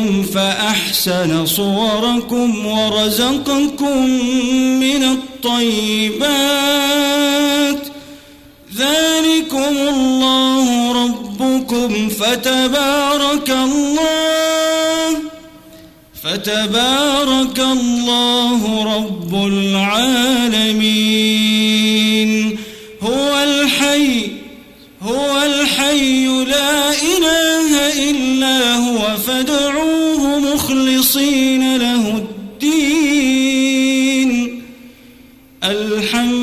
وصوركم فأحسن صوركم ورزقكم من الطيبات. ذلكم الله ربكم فتبارك الله فتبارك الله رب العالمين. هو الحي هو الحي لا إله إلا هو فادعوه الحمد